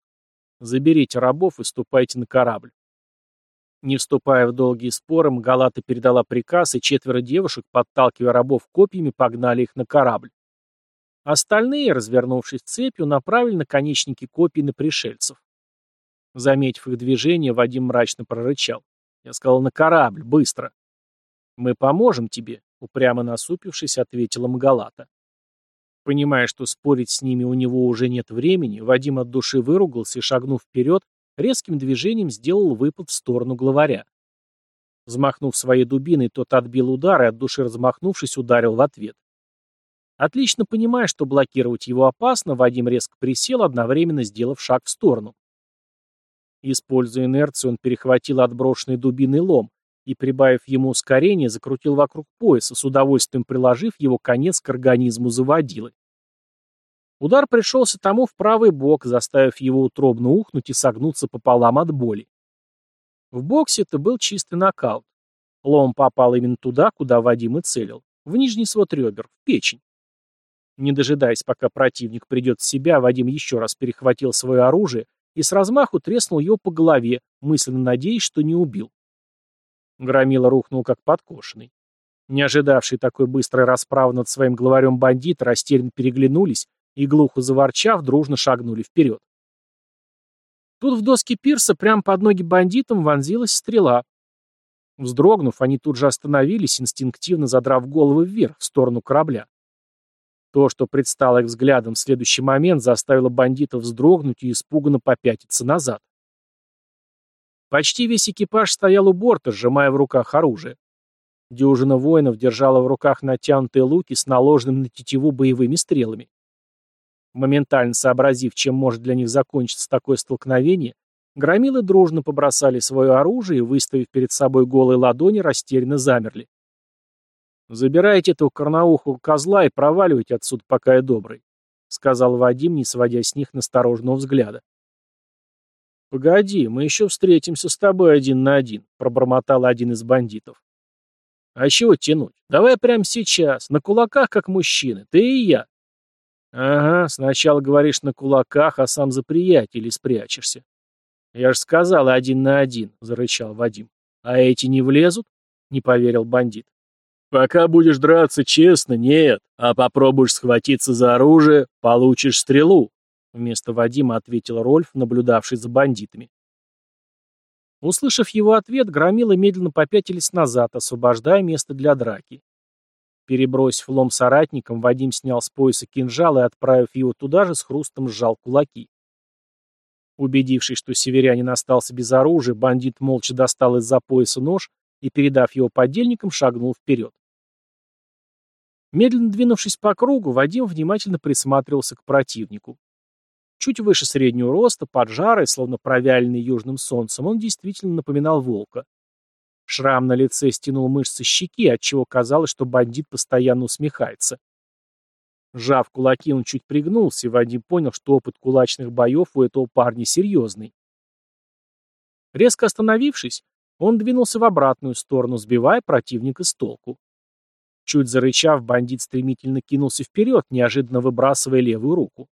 «Заберите рабов и ступайте на корабль». Не вступая в долгие споры, Мгалата передала приказ, и четверо девушек, подталкивая рабов копьями, погнали их на корабль. Остальные, развернувшись цепью, направили наконечники копий на пришельцев. Заметив их движение, Вадим мрачно прорычал. Я сказал, на корабль, быстро. Мы поможем тебе, упрямо насупившись, ответила Мгалата. Понимая, что спорить с ними у него уже нет времени, Вадим от души выругался и, шагнув вперед, резким движением сделал выпад в сторону главаря. Взмахнув своей дубиной, тот отбил удар и, от души размахнувшись, ударил в ответ. Отлично понимая, что блокировать его опасно, Вадим резко присел, одновременно сделав шаг в сторону. Используя инерцию, он перехватил отброшенный дубиной лом и, прибавив ему ускорение, закрутил вокруг пояса, с удовольствием приложив его конец к организму заводилы. Удар пришелся тому в правый бок, заставив его утробно ухнуть и согнуться пополам от боли. В боксе это был чистый нокаут. Лом попал именно туда, куда Вадим и целил. В нижний свод ребер, в печень. Не дожидаясь, пока противник придет в себя, Вадим еще раз перехватил свое оружие и с размаху треснул его по голове, мысленно надеясь, что не убил. Громила рухнул как подкошенный. Не ожидавшие такой быстрой расправы над своим главарем бандиты растерянно переглянулись и, глухо заворчав, дружно шагнули вперед. Тут в доски пирса прямо под ноги бандитам вонзилась стрела. Вздрогнув, они тут же остановились, инстинктивно задрав головы вверх, в сторону корабля. То, что предстало их взглядом в следующий момент, заставило бандитов вздрогнуть и испуганно попятиться назад. Почти весь экипаж стоял у борта, сжимая в руках оружие. Дюжина воинов держала в руках натянутые луки с наложенными на тетиву боевыми стрелами. Моментально сообразив, чем может для них закончиться такое столкновение, громилы дружно побросали свое оружие и, выставив перед собой голые ладони, растерянно замерли. «Забирайте этого корноухого козла и проваливайте отсюда, пока я добрый», — сказал Вадим, не сводя с них настороженного взгляда. «Погоди, мы еще встретимся с тобой один на один», — пробормотал один из бандитов. «А чего тянуть? Давай прямо сейчас, на кулаках, как мужчины, ты и я». «Ага, сначала говоришь на кулаках, а сам за приятелей спрячешься». «Я же сказал, один на один», — зарычал Вадим. «А эти не влезут?» — не поверил бандит. «Пока будешь драться честно, нет, а попробуешь схватиться за оружие, получишь стрелу», — вместо Вадима ответил Рольф, наблюдавший за бандитами. Услышав его ответ, громилы медленно попятились назад, освобождая место для драки. Перебросив лом соратникам, Вадим снял с пояса кинжал и, отправив его туда же, с хрустом сжал кулаки. Убедившись, что северянин остался без оружия, бандит молча достал из-за пояса нож и, передав его подельникам, шагнул вперед. Медленно двинувшись по кругу, Вадим внимательно присматривался к противнику. Чуть выше среднего роста, поджарый, словно провяленный южным солнцем, он действительно напоминал волка. Шрам на лице стянул мышцы щеки, отчего казалось, что бандит постоянно усмехается. Сжав кулаки, он чуть пригнулся, и Вадим понял, что опыт кулачных боев у этого парня серьезный. Резко остановившись, он двинулся в обратную сторону, сбивая противника с толку. Чуть зарычав, бандит стремительно кинулся вперед, неожиданно выбрасывая левую руку.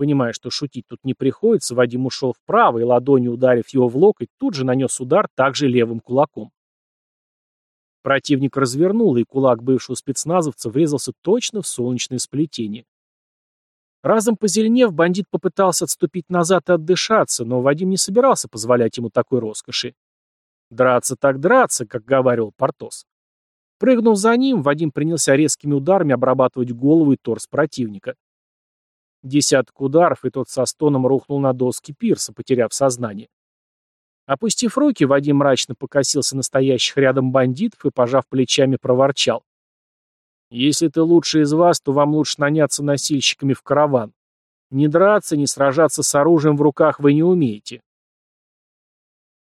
Понимая, что шутить тут не приходится, Вадим ушел вправо и, ладонью ударив его в локоть, тут же нанес удар также левым кулаком. Противник развернул, и кулак бывшего спецназовца врезался точно в солнечное сплетение. Разом позеленев, бандит попытался отступить назад и отдышаться, но Вадим не собирался позволять ему такой роскоши. Драться так драться, как говаривал Портос. Прыгнув за ним, Вадим принялся резкими ударами обрабатывать голову и торс противника. Десяток ударов, и тот со стоном рухнул на доски пирса, потеряв сознание. Опустив руки, Вадим мрачно покосился настоящих рядом бандитов и, пожав плечами, проворчал. «Если ты лучший из вас, то вам лучше наняться носильщиками в караван. Не драться, не сражаться с оружием в руках вы не умеете».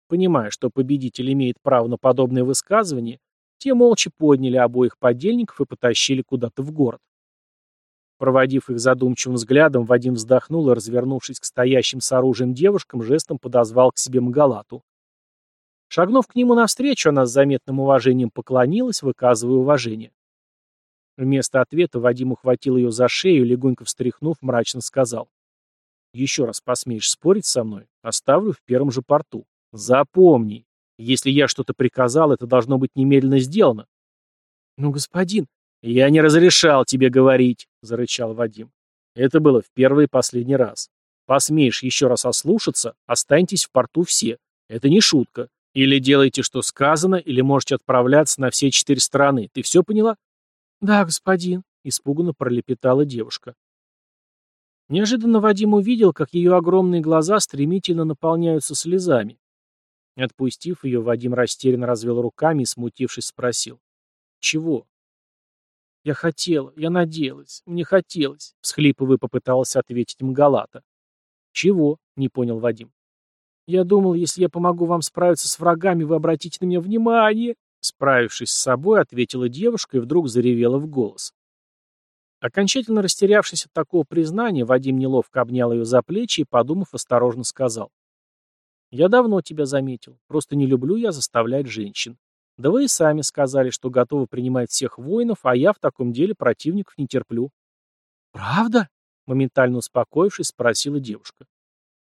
Понимая, что победитель имеет право на подобное высказывание, те молча подняли обоих подельников и потащили куда-то в город. Проводив их задумчивым взглядом, Вадим вздохнул и, развернувшись к стоящим с оружием девушкам, жестом подозвал к себе Мгалату. Шагнув к нему навстречу, она с заметным уважением поклонилась, выказывая уважение. Вместо ответа Вадим ухватил ее за шею, легонько встряхнув, мрачно сказал. «Еще раз посмеешь спорить со мной, оставлю в первом же порту. Запомни, если я что-то приказал, это должно быть немедленно сделано. Ну, господин, я не разрешал тебе говорить, зарычал Вадим. Это было в первый и последний раз. Посмеешь еще раз ослушаться, останьтесь в порту все. Это не шутка. Или делайте, что сказано, или можете отправляться на все четыре стороны. Ты все поняла? Да, господин, испуганно пролепетала девушка. Неожиданно Вадим увидел, как ее огромные глаза стремительно наполняются слезами. Отпустив ее, Вадим растерянно развел руками и, смутившись, спросил. «Чего?» «Я хотела, я надеялась, мне хотелось», — всхлипывая попыталась ответить Мгалата. «Чего?» — не понял Вадим. «Я думал, если я помогу вам справиться с врагами, вы обратите на меня внимание», Справившись с собой, ответила девушка и вдруг заревела в голос. Окончательно растерявшись от такого признания, Вадим неловко обнял ее за плечи и, подумав, осторожно сказал. Я давно тебя заметил. Просто не люблю я заставлять женщин. Да вы и сами сказали, что готовы принимать всех воинов, а я в таком деле противников не терплю. Правда? Моментально успокоившись, спросила девушка.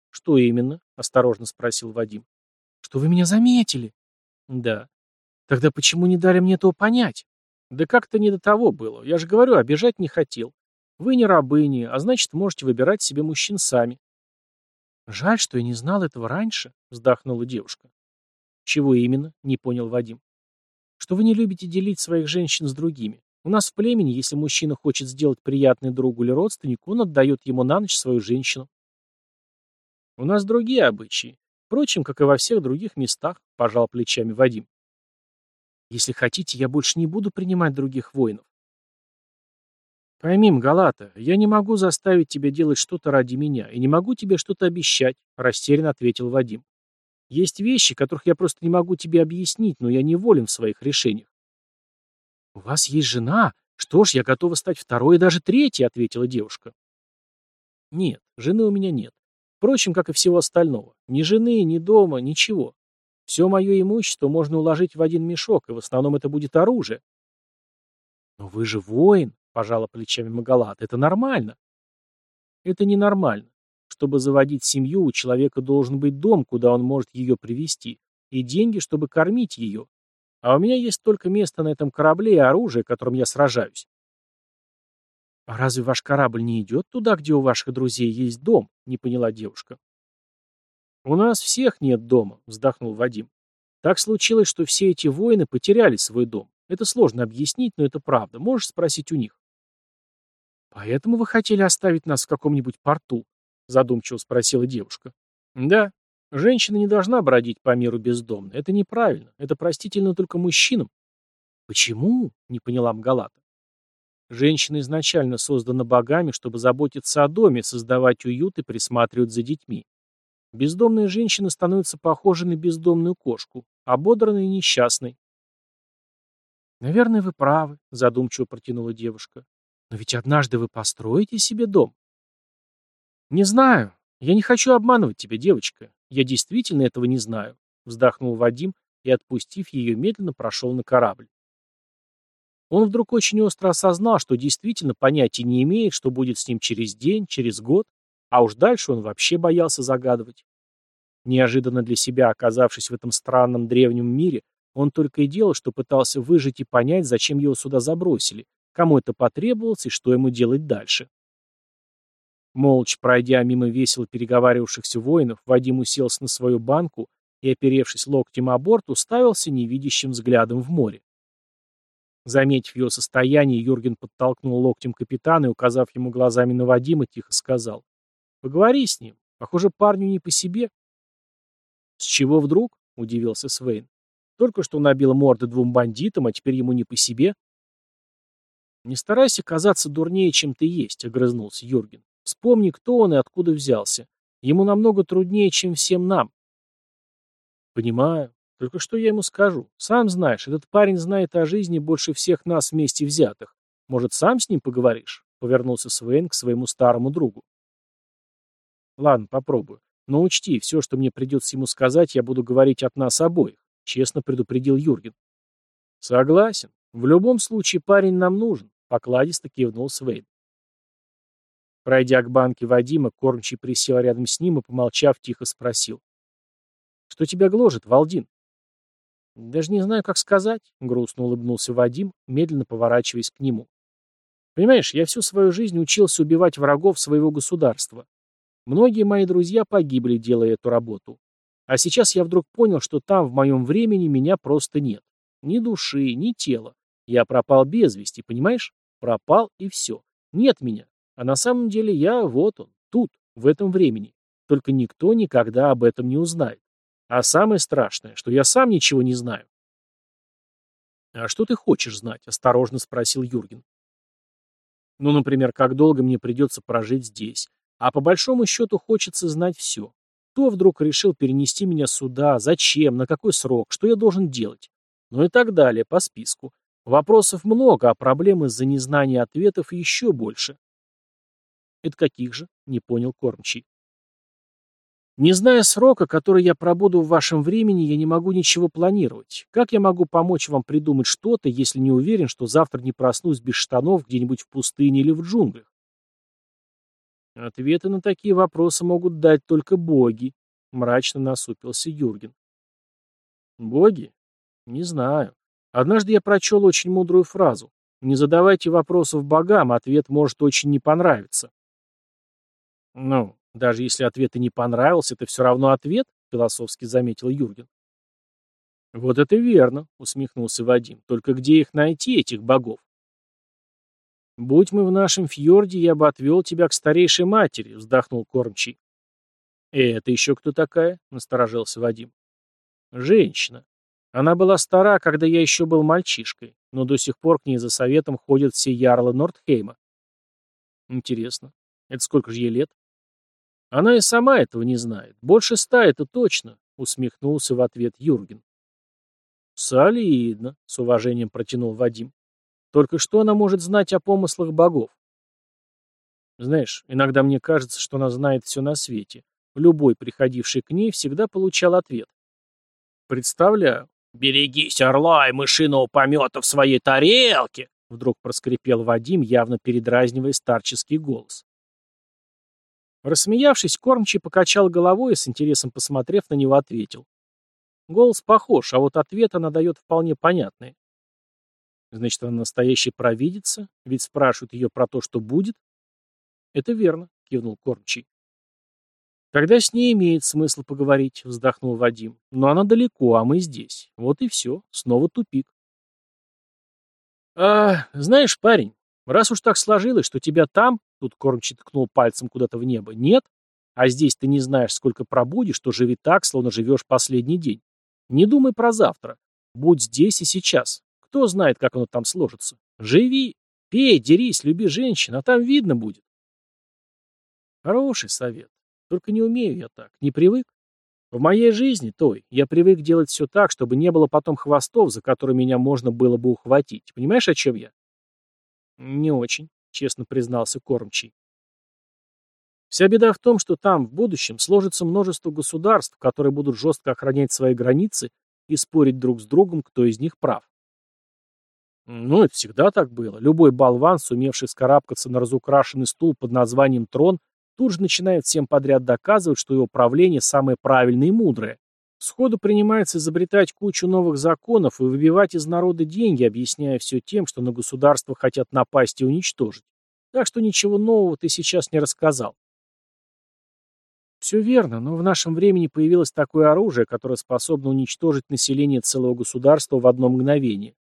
Что именно? Осторожно спросил Вадим. Что вы меня заметили? Да. Тогда почему не дали мне этого понять? Да как-то не до того было. Я же говорю, обижать не хотел. Вы не рабыни, а значит, можете выбирать себе мужчин сами. Жаль, что я не знал этого раньше, вздохнула девушка. Чего именно? Не понял Вадим. Что вы не любите делить своих женщин с другими. У нас в племени, если мужчина хочет сделать приятное другу или родственнику, он отдает ему на ночь свою женщину. У нас другие обычаи. Впрочем, как и во всех других местах, пожал плечами Вадим. Если хотите, я больше не буду принимать других воинов. Пойми, Галата, я не могу заставить тебя делать что-то ради меня и не могу тебе что-то обещать, растерянно ответил Вадим. Есть вещи, которых я просто не могу тебе объяснить, но я не волен в своих решениях. У вас есть жена? Что ж, я готова стать второй и даже третьей, ответила девушка. Нет, жены у меня нет. Впрочем, как и всего остального. Ни жены, ни дома, ничего. Все мое имущество можно уложить в один мешок, и в основном это будет оружие. Но вы же воин, пожала плечами Магалат. Это нормально. Это ненормально. Чтобы заводить семью, у человека должен быть дом, куда он может ее привести, и деньги, чтобы кормить ее. А у меня есть только место на этом корабле и оружие, которым я сражаюсь. «А разве ваш корабль не идет туда, где у ваших друзей есть дом?» — не поняла девушка. «У нас всех нет дома», — вздохнул Вадим. «Так случилось, что все эти воины потеряли свой дом. Это сложно объяснить, но это правда. Можешь спросить у них». «Поэтому вы хотели оставить нас в каком-нибудь порту?» — задумчиво спросила девушка. «Да. Женщина не должна бродить по миру бездомно. Это неправильно. Это простительно только мужчинам». «Почему?» — не поняла Мгалата. Женщина изначально создана богами, чтобы заботиться о доме, создавать уют и присматривать за детьми. Бездомная женщина становится похожей на бездомную кошку, ободранной и несчастной. «Наверное, вы правы», — задумчиво протянула девушка. «Но ведь однажды вы построите себе дом». «Не знаю. Я не хочу обманывать тебя, девочка. Я действительно этого не знаю», — вздохнул Вадим и, отпустив ее, медленно прошел на корабль. Он вдруг очень остро осознал, что действительно понятия не имеет, что будет с ним через день, через год, а уж дальше он вообще боялся загадывать. Неожиданно для себя, оказавшись в этом странном древнем мире, он только и делал, что пытался выжить и понять, зачем его сюда забросили, кому это потребовалось и что ему делать дальше. Молча пройдя мимо весело переговаривавшихся воинов, Вадим уселся на свою банку и, оперевшись локтем о борт, уставился невидящим взглядом в море. Заметив ее состояние, Юрген подтолкнул локтем капитана и, указав ему глазами на Вадима, тихо сказал. «Поговори с ним. Похоже, парню не по себе». «С чего вдруг?» — удивился Свейн. «Только что набил морды двум бандитам, а теперь ему не по себе». «Не старайся казаться дурнее, чем ты есть», — огрызнулся Юрген. «Вспомни, кто он и откуда взялся. Ему намного труднее, чем всем нам». «Понимаю. Только что я ему скажу? Сам знаешь, этот парень знает о жизни больше всех нас вместе взятых. Может, сам с ним поговоришь?» Повернулся Свен к своему старому другу. «Ладно, попробую. Но учти, все, что мне придется ему сказать, я буду говорить от нас обоих», — честно предупредил Юрген. «Согласен. В любом случае парень нам нужен», — покладисто кивнул Свейн. Пройдя к банке Вадима, кормчий присел рядом с ним и, помолчав, тихо спросил. «Что тебя гложет, Валдин?» «Даже не знаю, как сказать», — грустно улыбнулся Вадим, медленно поворачиваясь к нему. «Понимаешь, я всю свою жизнь учился убивать врагов своего государства. Многие мои друзья погибли, делая эту работу. А сейчас я вдруг понял, что там, в моем времени, меня просто нет. Ни души, ни тела. Я пропал без вести, понимаешь? Пропал и все. Нет меня. А на самом деле я вот он, тут, в этом времени. Только никто никогда об этом не узнает. А самое страшное, что я сам ничего не знаю. «А что ты хочешь знать?» – осторожно спросил Юрген. «Ну, например, как долго мне придется прожить здесь. А по большому счету хочется знать все. Кто вдруг решил перенести меня сюда, зачем, на какой срок, что я должен делать? Ну и так далее, по списку. Вопросов много, а проблем из-за незнания ответов еще больше». «Это каких же?» – не понял кормчий. Не зная срока, который я пробуду в вашем времени, я не могу ничего планировать. Как я могу помочь вам придумать что-то, если не уверен, что завтра не проснусь без штанов где-нибудь в пустыне или в джунглях? Ответы на такие вопросы могут дать только боги, мрачно насупился Юрген. Боги? Не знаю. Однажды я прочел очень мудрую фразу. Не задавайте вопросов богам, ответ может очень не понравиться. Ну, даже если ответ и не понравился, это все равно ответ, философски заметил Юрген. Вот это верно, усмехнулся Вадим. Только где их найти, этих богов? Будь мы в нашем фьорде, я бы отвел тебя к старейшей матери, вздохнул кормчий. «Это еще кто такая?» — насторожился Вадим. «Женщина. Она была стара, когда я еще был мальчишкой, но до сих пор к ней за советом ходят все ярлы Нордхейма». «Интересно. Это сколько же ей лет?» «Она и сама этого не знает. Больше ста, это точно», — усмехнулся в ответ Юрген. «Солидно», — с уважением протянул Вадим. «Только что она может знать о помыслах богов?» «Знаешь, иногда мне кажется, что она знает все на свете, Любой, приходивший к ней, всегда получал ответ. «Представляю». «Берегись орла и мышиного помета в своей тарелке!» Вдруг проскрипел Вадим, явно передразнивая старческий голос. Рассмеявшись, кормчий покачал головой и, с интересом посмотрев на него, ответил. Голос похож, а вот ответ она дает вполне понятный. Значит, она настоящая провидица? Ведь спрашивают ее про то, что будет? Это верно, кивнул кормчий. «Тогда с ней имеет смысл поговорить», — вздохнул Вадим. «Но она далеко, а мы здесь. Вот и все. Снова тупик». «А, знаешь, парень, раз уж так сложилось, что тебя там, — тут кормчий ткнул пальцем куда-то в небо, — нет, а здесь ты не знаешь, сколько пробудешь, то живи так, словно живешь последний день. Не думай про завтра. Будь здесь и сейчас. Кто знает, как оно там сложится. Живи, пей, дерись, люби женщин, а там видно будет». Хороший совет. Только не умею я так, не привык. В моей жизни, той, я привык делать все так, чтобы не было потом хвостов, за которые меня можно было бы ухватить. Понимаешь, о чем я? Не очень, честно признался кормчий. Вся беда в том, что там, в будущем, сложится множество государств, которые будут жестко охранять свои границы и спорить друг с другом, кто из них прав. Ну, это всегда так было. Любой болван, сумевший скарабкаться на разукрашенный стул под названием трон, тут же начинает всем подряд доказывать, что его правление самое правильное и мудрое. Сходу принимается изобретать кучу новых законов и выбивать из народа деньги, объясняя все тем, что на государство хотят напасть и уничтожить. Так что ничего нового ты сейчас не рассказал. Все верно, но в нашем времени появилось такое оружие, которое способно уничтожить население целого государства в одно мгновение.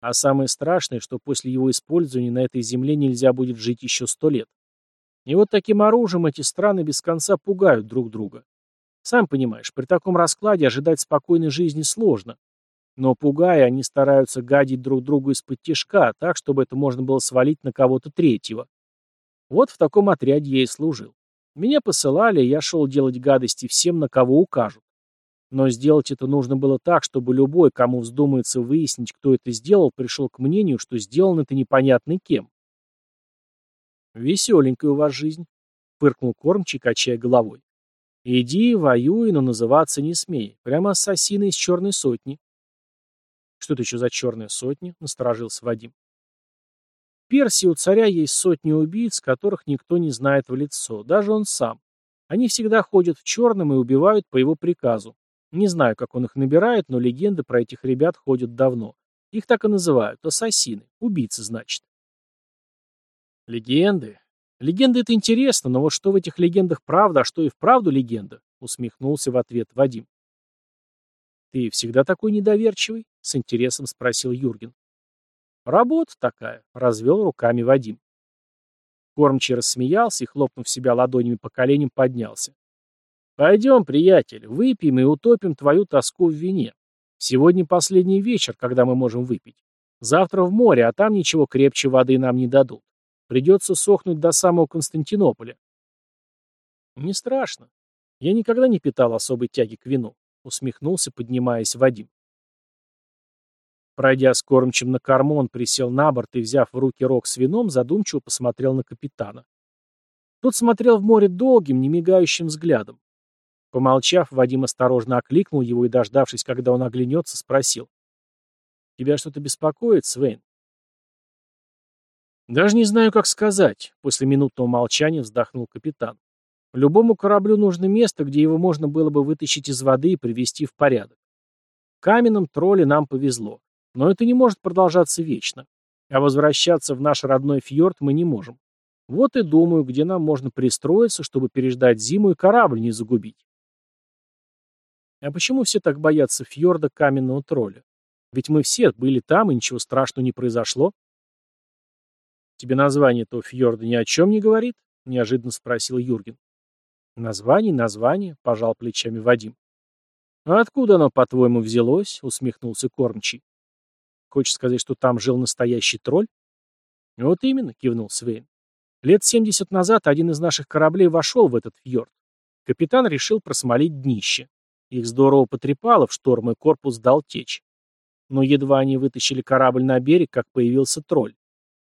А самое страшное, что после его использования на этой земле нельзя будет жить еще сто лет. И вот таким оружием эти страны без конца пугают друг друга. Сам понимаешь, при таком раскладе ожидать спокойной жизни сложно. Но пугая, они стараются гадить друг другу из-под тишка, так, чтобы это можно было свалить на кого-то третьего. Вот в таком отряде я и служил. Меня посылали, я шел делать гадости всем, на кого укажут. Но сделать это нужно было так, чтобы любой, кому вздумается выяснить, кто это сделал, пришел к мнению, что сделано это непонятно кем. «Веселенькая у вас жизнь», — фыркнул кормчий, качая головой. «Иди, воюй, но называться не смей. Прямо ассасины из черной сотни». «Что это еще за черная сотня?» — насторожился Вадим. В Персии у царя есть сотни убийц, которых никто не знает в лицо, даже он сам. Они всегда ходят в черном и убивают по его приказу. Не знаю, как он их набирает, но легенды про этих ребят ходят давно. Их так и называют – ассасины. Убийцы, значит. Легенды. Легенды — это интересно, но вот что в этих легендах правда, а что и вправду легенда? Усмехнулся в ответ Вадим. Ты всегда такой недоверчивый? С интересом спросил Юрген. Работа такая, развел руками Вадим. Кормчий рассмеялся и, хлопнув себя ладонями по коленям, поднялся. «Пойдем, приятель, выпьем и утопим твою тоску в вине. Сегодня последний вечер, когда мы можем выпить. Завтра в море, а там ничего крепче воды нам не дадут. Придется сохнуть до самого Константинополя. Не страшно. Я никогда не питал особой тяги к вину, усмехнулся, поднимаясь Вадим. Пройдя с кормчим на корму, он присел на борт и, взяв в руки рог с вином, задумчиво посмотрел на капитана. Тот смотрел в море долгим, немигающим взглядом. Помолчав, Вадим осторожно окликнул его и, дождавшись, когда он оглянется, спросил. «Тебя что-то беспокоит, Свейн?» «Даже не знаю, как сказать», — после минутного молчания вздохнул капитан. «Любому кораблю нужно место, где его можно было бы вытащить из воды и привести в порядок. Каменном тролле нам повезло, но это не может продолжаться вечно. А возвращаться в наш родной фьорд мы не можем. Вот и думаю, где нам можно пристроиться, чтобы переждать зиму и корабль не загубить. А почему все так боятся фьорда каменного тролля? Ведь мы все были там, и ничего страшного не произошло. Тебе название этого фьорда ни о чем не говорит? Неожиданно спросил Юрген. Название, название, пожал плечами Вадим. А откуда оно, по-твоему, взялось? Усмехнулся кормчий. Хочешь сказать, что там жил настоящий тролль? Вот именно, кивнул Свейн. Лет семьдесят назад один из наших кораблей вошел в этот фьорд. Капитан решил просмолить днище. Их здорово потрепало в шторм, и корпус дал течь. Но едва они вытащили корабль на берег, как появился тролль.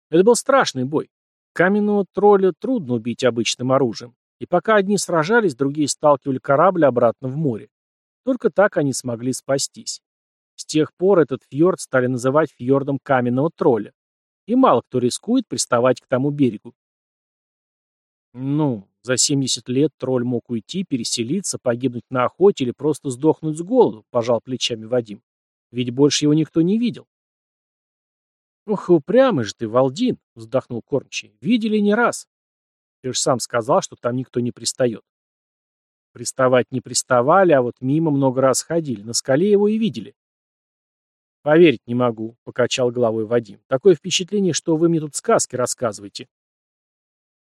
Это был страшный бой. Каменного тролля трудно убить обычным оружием. И пока одни сражались, другие сталкивали корабль обратно в море. Только так они смогли спастись. С тех пор этот фьорд стали называть фьордом каменного тролля. И мало кто рискует приставать к тому берегу. Ну, за 70 лет тролль мог уйти, переселиться, погибнуть на охоте или просто сдохнуть с голоду, пожал плечами Вадим. Ведь больше его никто не видел. «Ох, упрямый же ты, Валдин!» — вздохнул кормчий. «Видели не раз. Ты же сам сказал, что там никто не пристает». Приставать не приставали, а вот мимо много раз ходили. На скале его и видели. «Поверить не могу», — покачал головой Вадим. «Такое впечатление, что вы мне тут сказки рассказываете».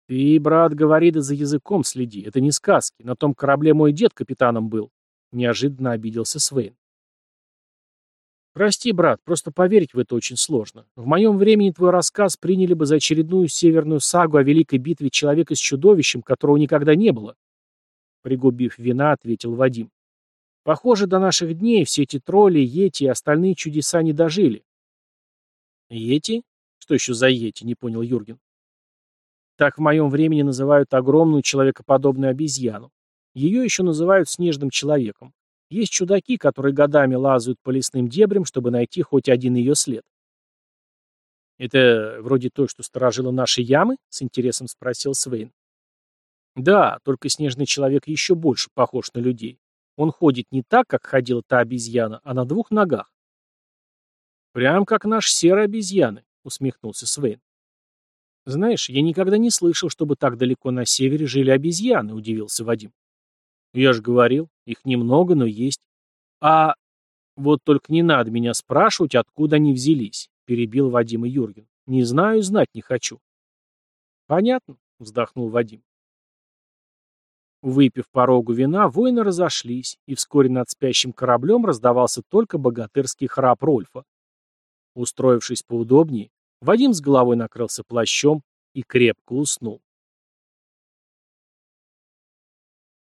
«Ты, брат, говори да за языком следи. Это не сказки. На том корабле мой дед капитаном был». Неожиданно обиделся Свейн. «Прости, брат, просто поверить в это очень сложно. В моем времени твой рассказ приняли бы за очередную северную сагу о великой битве человека с чудовищем, которого никогда не было». Пригубив вина, ответил Вадим. Похоже, до наших дней все эти тролли, йети и остальные чудеса не дожили. Йети? Что еще за йети, не понял Юрген. Так в моем времени называют огромную человекоподобную обезьяну. Ее еще называют снежным человеком. Есть чудаки, которые годами лазают по лесным дебрям, чтобы найти хоть один ее след. «Это вроде той, что сторожила наши ямы?» — с интересом спросил Свейн. «Да, только снежный человек еще больше похож на людей. Он ходит не так, как ходила та обезьяна, а на двух ногах. «Прям как наш серые обезьяны», — усмехнулся Свейн. «Знаешь, я никогда не слышал, чтобы так далеко на севере жили обезьяны», — удивился Вадим. «Я же говорил, их немного, но есть. А вот только не надо меня спрашивать, откуда они взялись», — перебил Вадим и Юрген. «Не знаю знать не хочу». «Понятно», — вздохнул Вадим. Выпив порогу вина, воины разошлись, и вскоре над спящим кораблем раздавался только богатырский храп Рольфа. Устроившись поудобнее, Вадим с головой накрылся плащом и крепко уснул.